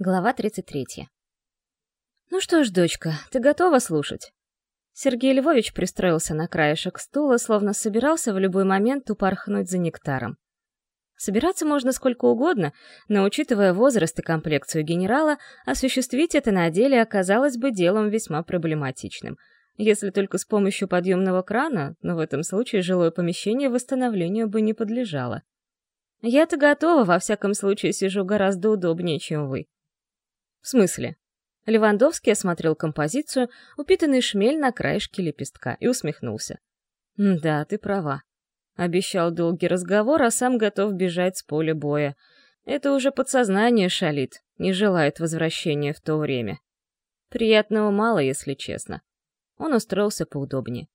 Глава 33. «Ну что ж, дочка, ты готова слушать?» Сергей Львович пристроился на краешек стула, словно собирался в любой момент упорхнуть за нектаром. Собираться можно сколько угодно, но, учитывая возраст и комплекцию генерала, осуществить это на деле оказалось бы делом весьма проблематичным. Если только с помощью подъемного крана, но в этом случае жилое помещение восстановлению бы не подлежало. Я-то готова, во всяком случае сижу гораздо удобнее, чем вы. В смысле? Левандовский осмотрел композицию, упитанный шмель на краешке лепестка, и усмехнулся. «Да, ты права. Обещал долгий разговор, а сам готов бежать с поля боя. Это уже подсознание шалит, не желает возвращения в то время. Приятного мало, если честно». Он устроился поудобнее.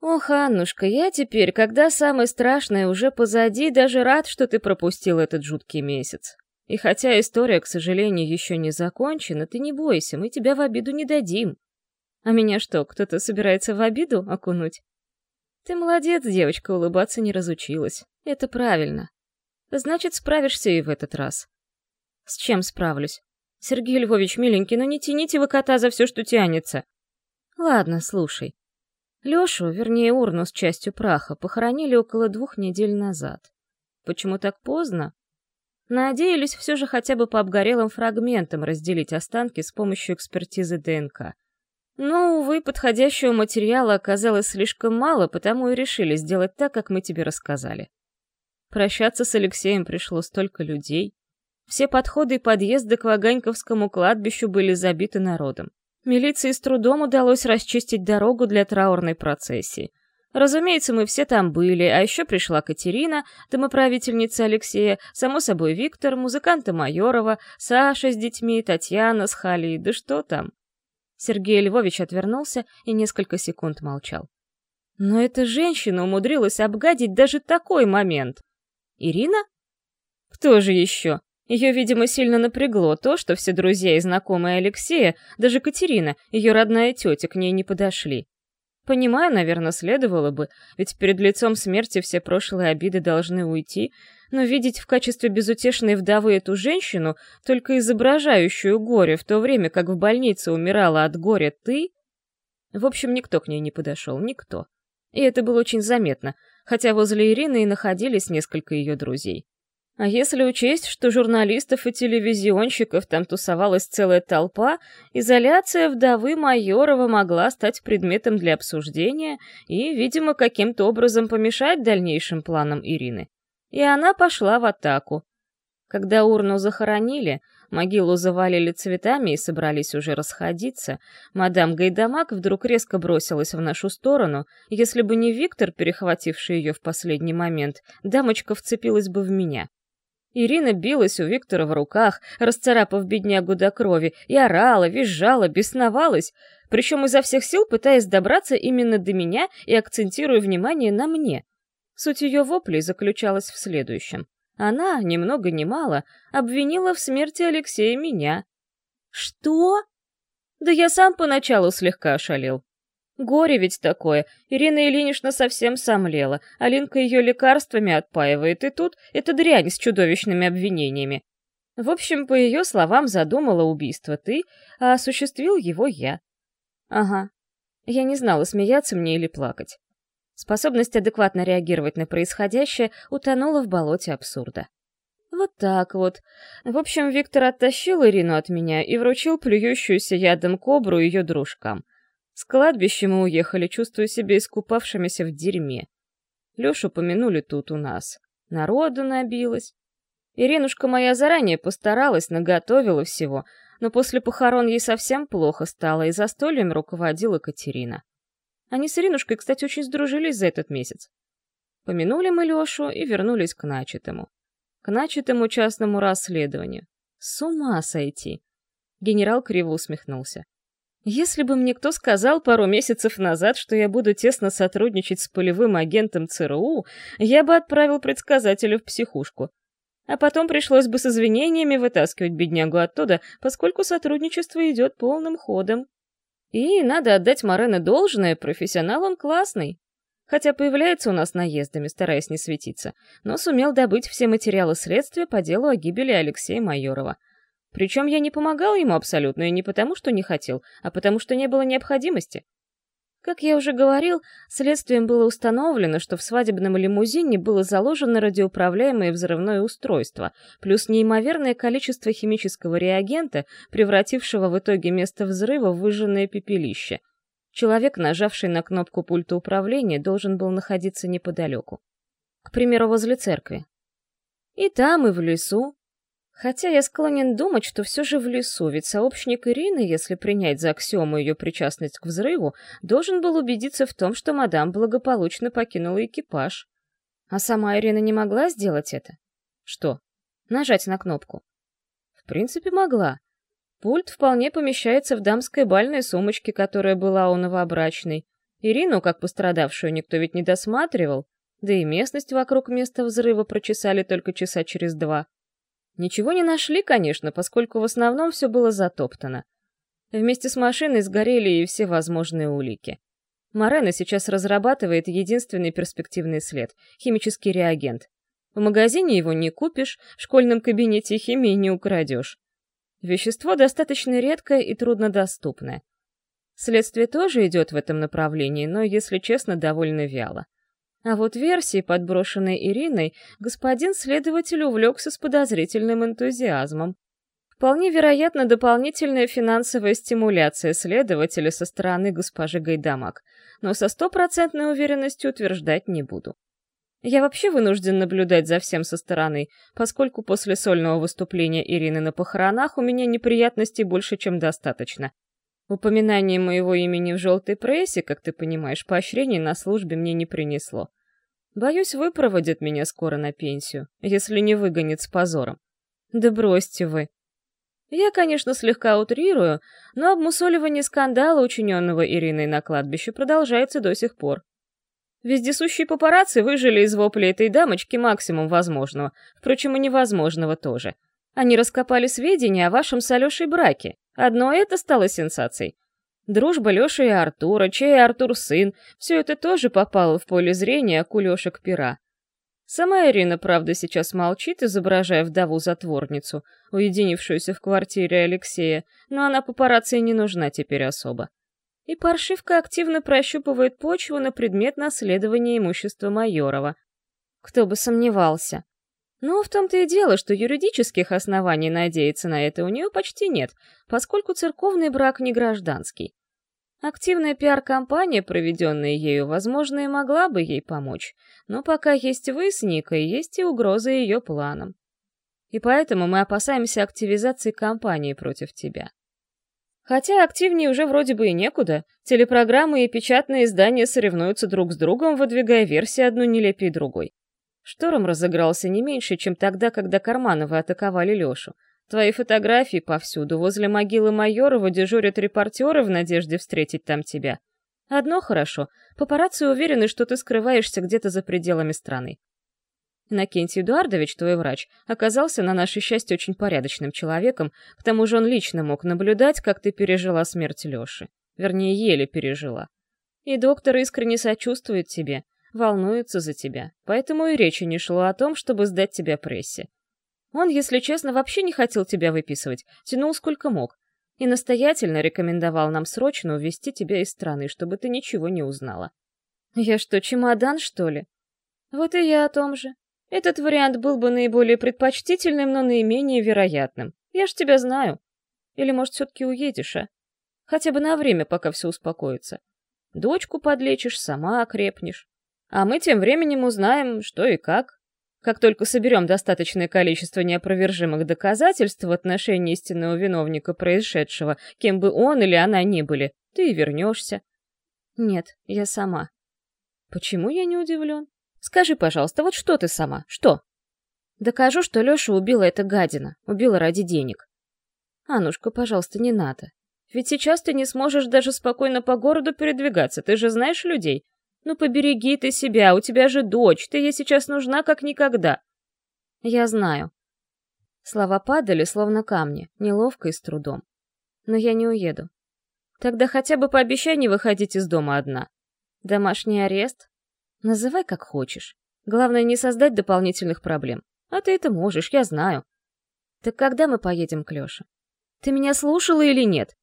«Ох, Аннушка, я теперь, когда самое страшное уже позади, даже рад, что ты пропустил этот жуткий месяц. И хотя история, к сожалению, еще не закончена, ты не бойся, мы тебя в обиду не дадим. А меня что, кто-то собирается в обиду окунуть? Ты молодец, девочка, улыбаться не разучилась. Это правильно. Значит, справишься и в этот раз. С чем справлюсь? Сергей Львович, миленький, ну не тяните вы кота за все, что тянется. Ладно, слушай. Лешу, вернее урну с частью праха, похоронили около двух недель назад. Почему так поздно? Надеялись все же хотя бы по обгорелым фрагментам разделить останки с помощью экспертизы ДНК. Но, увы, подходящего материала оказалось слишком мало, потому и решили сделать так, как мы тебе рассказали. Прощаться с Алексеем пришло столько людей. Все подходы и подъезды к Ваганьковскому кладбищу были забиты народом. Милиции с трудом удалось расчистить дорогу для траурной процессии. Разумеется, мы все там были, а еще пришла Катерина, домоправительница Алексея, само собой Виктор, музыканты Майорова, Саша с детьми, Татьяна с Халей, да что там. Сергей Львович отвернулся и несколько секунд молчал. Но эта женщина умудрилась обгадить даже такой момент. Ирина? Кто же еще? Ее, видимо, сильно напрягло то, что все друзья и знакомые Алексея, даже Катерина, ее родная тетя, к ней не подошли. Понимаю, наверное, следовало бы, ведь перед лицом смерти все прошлые обиды должны уйти, но видеть в качестве безутешной вдовы эту женщину, только изображающую горе, в то время как в больнице умирала от горя ты... В общем, никто к ней не подошел, никто. И это было очень заметно, хотя возле Ирины и находились несколько ее друзей. А если учесть, что журналистов и телевизионщиков там тусовалась целая толпа, изоляция вдовы Майорова могла стать предметом для обсуждения и, видимо, каким-то образом помешать дальнейшим планам Ирины. И она пошла в атаку. Когда урну захоронили, могилу завалили цветами и собрались уже расходиться, мадам Гайдамак вдруг резко бросилась в нашу сторону. Если бы не Виктор, перехвативший ее в последний момент, дамочка вцепилась бы в меня. Ирина билась у Виктора в руках, расцарапав беднягу до крови, и орала, визжала, бесновалась, причем изо всех сил пытаясь добраться именно до меня и акцентируя внимание на мне. Суть ее воплей заключалась в следующем. Она, ни много ни мало, обвинила в смерти Алексея меня. «Что?» Да я сам поначалу слегка ошалел. Горе ведь такое. Ирина Ильинична совсем сомлела. Алинка ее лекарствами отпаивает, и тут эта дрянь с чудовищными обвинениями. В общем, по ее словам, задумала убийство ты, а осуществил его я. Ага. Я не знала, смеяться мне или плакать. Способность адекватно реагировать на происходящее утонула в болоте абсурда. Вот так вот. В общем, Виктор оттащил Ирину от меня и вручил плюющуюся ядом кобру ее дружкам — с кладбища мы уехали, чувствуя себя искупавшимися в дерьме. Лешу помянули тут у нас. Народу набилось. Иринушка моя заранее постаралась, наготовила всего, но после похорон ей совсем плохо стало, и застольем руководила Катерина. Они с Иринушкой, кстати, очень сдружились за этот месяц. Помянули мы Лешу и вернулись к начатому. К начатому частному расследованию. С ума сойти! Генерал криво усмехнулся. Если бы мне кто сказал пару месяцев назад, что я буду тесно сотрудничать с полевым агентом ЦРУ, я бы отправил предсказателя в психушку. А потом пришлось бы с извинениями вытаскивать беднягу оттуда, поскольку сотрудничество идет полным ходом. И надо отдать Морене должное, профессионал он классный. Хотя появляется у нас наездами, стараясь не светиться, но сумел добыть все материалы следствия по делу о гибели Алексея Майорова. Причем я не помогал ему абсолютно, и не потому, что не хотел, а потому, что не было необходимости. Как я уже говорил, следствием было установлено, что в свадебном лимузине было заложено радиоуправляемое взрывное устройство, плюс неимоверное количество химического реагента, превратившего в итоге место взрыва в выжженное пепелище. Человек, нажавший на кнопку пульта управления, должен был находиться неподалеку. К примеру, возле церкви. И там, и в лесу, Хотя я склонен думать, что все же в лесу, ведь сообщник Ирины, если принять за аксиому ее причастность к взрыву, должен был убедиться в том, что мадам благополучно покинула экипаж. А сама Ирина не могла сделать это? Что? Нажать на кнопку? В принципе, могла. Пульт вполне помещается в дамской бальной сумочке, которая была у новобрачной. Ирину, как пострадавшую, никто ведь не досматривал, да и местность вокруг места взрыва прочесали только часа через два. Ничего не нашли, конечно, поскольку в основном все было затоптано. Вместе с машиной сгорели и все возможные улики. Морено сейчас разрабатывает единственный перспективный след — химический реагент. В магазине его не купишь, в школьном кабинете химии не украдешь. Вещество достаточно редкое и труднодоступное. Следствие тоже идет в этом направлении, но, если честно, довольно вяло. А вот версии, подброшенной Ириной, господин следователь увлекся с подозрительным энтузиазмом. Вполне вероятно дополнительная финансовая стимуляция следователя со стороны госпожи Гайдамак, но со стопроцентной уверенностью утверждать не буду. Я вообще вынужден наблюдать за всем со стороны, поскольку после сольного выступления Ирины на похоронах у меня неприятностей больше, чем достаточно. Упоминание моего имени в желтой прессе, как ты понимаешь, поощрений на службе мне не принесло. Боюсь, выпроводит меня скоро на пенсию, если не выгонит с позором. Да бросьте вы. Я, конечно, слегка утрирую, но обмусоливание скандала, учиненного Ириной на кладбище, продолжается до сих пор. Вездесущие папарацци выжили из вопля этой дамочки максимум возможного, впрочем, и невозможного тоже. Они раскопали сведения о вашем с Алешей браке, Одно это стало сенсацией. Дружба Лёши и Артура, чей Артур сын, все это тоже попало в поле зрения кулёшек пера. Сама Ирина, правда, сейчас молчит, изображая вдову-затворницу, уединившуюся в квартире Алексея, но она папарацци не нужна теперь особо. И паршивка активно прощупывает почву на предмет наследования имущества Майорова. Кто бы сомневался. Но в том-то и дело, что юридических оснований надеяться на это у нее почти нет, поскольку церковный брак не гражданский. Активная пиар-компания, проведенная ею, возможно, и могла бы ей помочь, но пока есть вы с Никой, есть и угроза ее планам. И поэтому мы опасаемся активизации кампании против тебя. Хотя активнее уже вроде бы и некуда, телепрограммы и печатные издания соревнуются друг с другом, выдвигая версии одну нелепее другой. Шторм разыгрался не меньше, чем тогда, когда Кармановы атаковали Лешу. Твои фотографии повсюду, возле могилы Майорова дежурят репортеры в надежде встретить там тебя. Одно хорошо, папарацци уверены, что ты скрываешься где-то за пределами страны. Иннокентий Эдуардович, твой врач, оказался, на наше счастье, очень порядочным человеком, к тому же он лично мог наблюдать, как ты пережила смерть Леши. Вернее, еле пережила. И доктор искренне сочувствует тебе, волнуется за тебя, поэтому и речи не шло о том, чтобы сдать тебя прессе. Он, если честно, вообще не хотел тебя выписывать, тянул сколько мог, и настоятельно рекомендовал нам срочно увезти тебя из страны, чтобы ты ничего не узнала. Я что, чемодан, что ли? Вот и я о том же. Этот вариант был бы наиболее предпочтительным, но наименее вероятным. Я ж тебя знаю. Или, может, все-таки уедешь, а? Хотя бы на время, пока все успокоится. Дочку подлечишь, сама окрепнешь. А мы тем временем узнаем, что и как. Как только соберем достаточное количество неопровержимых доказательств в отношении истинного виновника происшедшего, кем бы он или она ни были, ты и вернешься. Нет, я сама. Почему я не удивлен? Скажи, пожалуйста, вот что ты сама? Что? Докажу, что Леша убила эта гадина, убила ради денег. Анушка, пожалуйста, не надо. Ведь сейчас ты не сможешь даже спокойно по городу передвигаться, ты же знаешь людей. Ну побереги ты себя, у тебя же дочь, ты ей сейчас нужна как никогда. Я знаю. Слова падали, словно камни, неловко и с трудом. Но я не уеду. Тогда хотя бы пообещай не выходить из дома одна. Домашний арест? Называй как хочешь. Главное, не создать дополнительных проблем. А ты это можешь, я знаю. Так когда мы поедем к Лёше? Ты меня слушала или нет?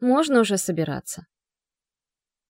Можно уже собираться.